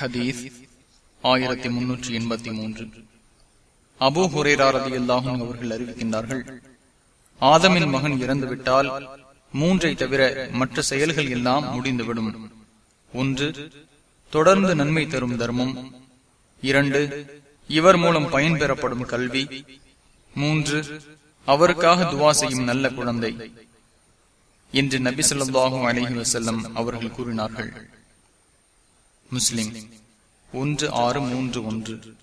ஹதீஸ் ஆயிரத்தி முன்னூற்றி எண்பத்தி மூன்று. அபு ஹுரேராரதி அல்லாஹும் அவர்கள் அறிவிக்கின்றார்கள் ஆதமின் மகன் இறந்துவிட்டால் மூன்றை தவிர மற்ற செயல்கள் எல்லாம் முடிந்துவிடும். ஒன்று தொடர்ந்து நன்மை தரும் தர்மம். இரண்டு இவர் மூலம் பயன்பெறப்படும் கல்வி. மூன்று அவருக்காக துவா செய்யும் நல்ல குழந்தை. என்று நபி சொல்லாஹும் அலஹி வசல்லம் அவர்கள் கூறினார்கள். முஸ்லிம். ஒன்று ஆறு மூன்று ஒன்று.